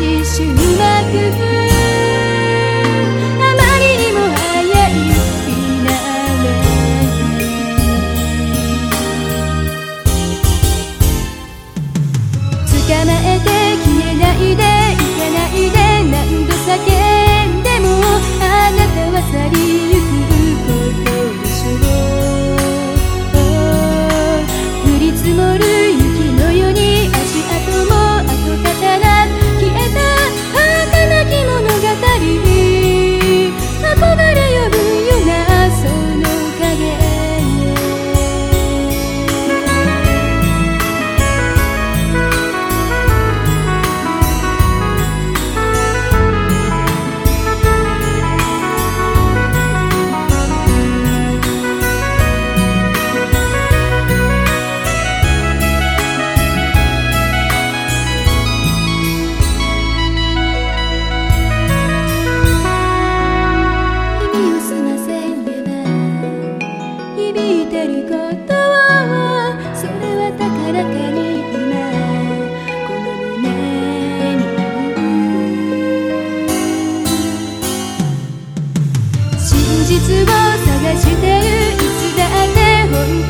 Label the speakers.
Speaker 1: し終幕真実を探してるいつだって本当